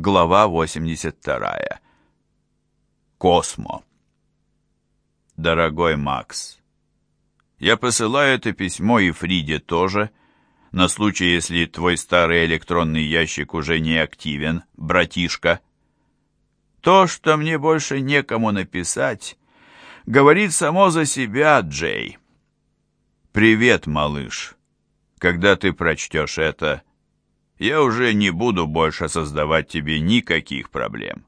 Глава 82. Космо. Дорогой Макс, я посылаю это письмо и Фриде тоже, на случай, если твой старый электронный ящик уже не активен, братишка. То, что мне больше некому написать, говорит само за себя, Джей. Привет, малыш. Когда ты прочтешь это, я уже не буду больше создавать тебе никаких проблем.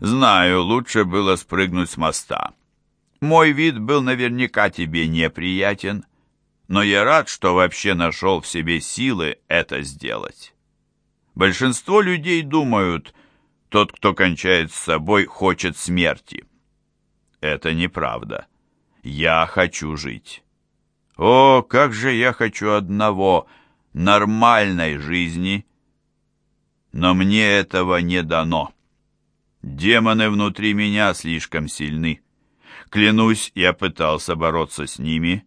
Знаю, лучше было спрыгнуть с моста. Мой вид был наверняка тебе неприятен, но я рад, что вообще нашел в себе силы это сделать. Большинство людей думают, тот, кто кончает с собой, хочет смерти. Это неправда. Я хочу жить. О, как же я хочу одного — нормальной жизни, но мне этого не дано. Демоны внутри меня слишком сильны. Клянусь, я пытался бороться с ними,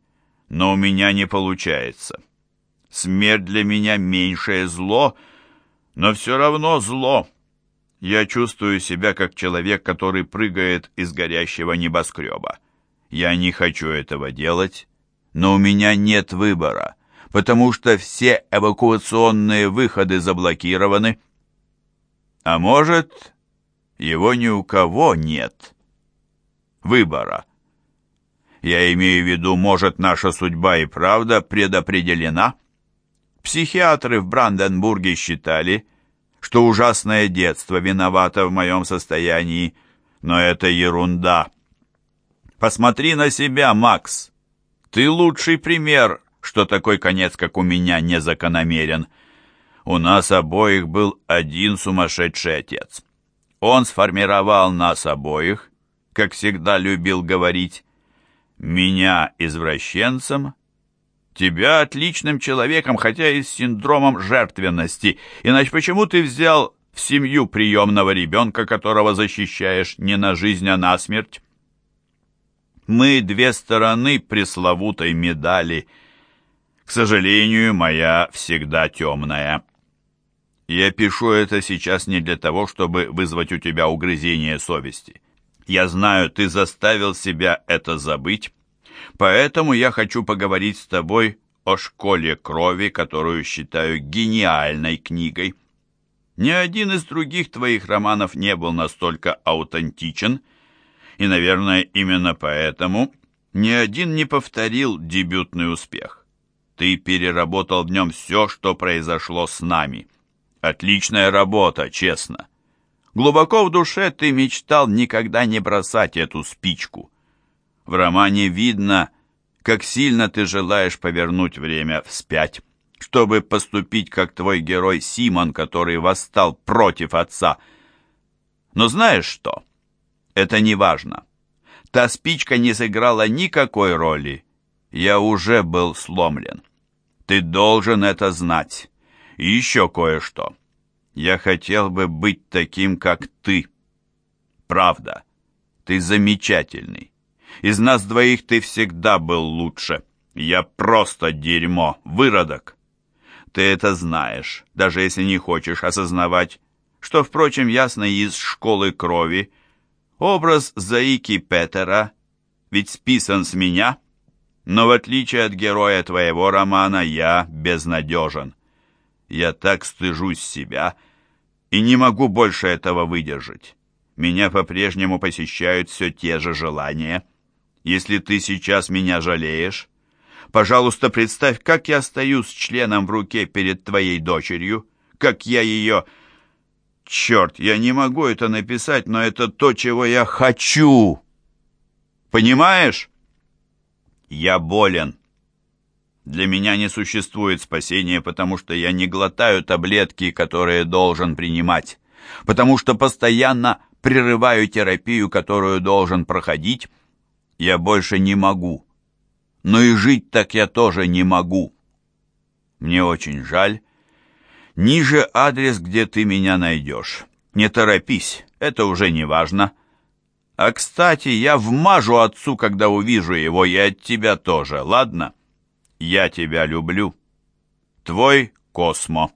но у меня не получается. Смерть для меня меньшее зло, но все равно зло. Я чувствую себя как человек, который прыгает из горящего небоскреба. Я не хочу этого делать, но у меня нет выбора потому что все эвакуационные выходы заблокированы. А может, его ни у кого нет. Выбора. Я имею в виду, может, наша судьба и правда предопределена? Психиатры в Бранденбурге считали, что ужасное детство виновато в моем состоянии, но это ерунда. Посмотри на себя, Макс. Ты лучший пример что такой конец, как у меня, незакономерен. У нас обоих был один сумасшедший отец. Он сформировал нас обоих, как всегда любил говорить, меня извращенцем, тебя отличным человеком, хотя и с синдромом жертвенности. Иначе почему ты взял в семью приемного ребенка, которого защищаешь не на жизнь, а на смерть? Мы две стороны пресловутой медали — к сожалению, моя всегда темная. Я пишу это сейчас не для того, чтобы вызвать у тебя угрызение совести. Я знаю, ты заставил себя это забыть, поэтому я хочу поговорить с тобой о школе крови, которую считаю гениальной книгой. Ни один из других твоих романов не был настолько аутентичен, и, наверное, именно поэтому ни один не повторил дебютный успех. Ты переработал в нем все, что произошло с нами. Отличная работа, честно. Глубоко в душе ты мечтал никогда не бросать эту спичку. В романе видно, как сильно ты желаешь повернуть время вспять, чтобы поступить как твой герой Симон, который восстал против отца. Но знаешь что? Это не важно. Та спичка не сыграла никакой роли. Я уже был сломлен. Ты должен это знать. И еще кое-что. Я хотел бы быть таким, как ты. Правда. Ты замечательный. Из нас двоих ты всегда был лучше. Я просто дерьмо, выродок. Ты это знаешь, даже если не хочешь осознавать, что, впрочем, ясно из школы крови. Образ Заики Петера ведь списан с меня — но в отличие от героя твоего романа, я безнадежен. Я так стыжусь себя и не могу больше этого выдержать. Меня по-прежнему посещают все те же желания. Если ты сейчас меня жалеешь, пожалуйста, представь, как я стою с членом в руке перед твоей дочерью, как я ее... Черт, я не могу это написать, но это то, чего я хочу. Понимаешь? Я болен. Для меня не существует спасения, потому что я не глотаю таблетки, которые должен принимать, потому что постоянно прерываю терапию, которую должен проходить. Я больше не могу. Но и жить так я тоже не могу. Мне очень жаль. Ниже адрес, где ты меня найдешь. Не торопись, это уже не важно. А, кстати, я вмажу отцу, когда увижу его, и от тебя тоже, ладно? Я тебя люблю. Твой Космо.